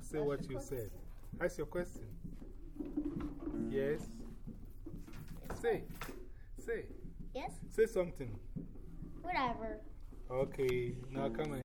Say what you said. Ask your question. Yes? Say. Say. Yes? Say something. Whatever. Okay, now come on.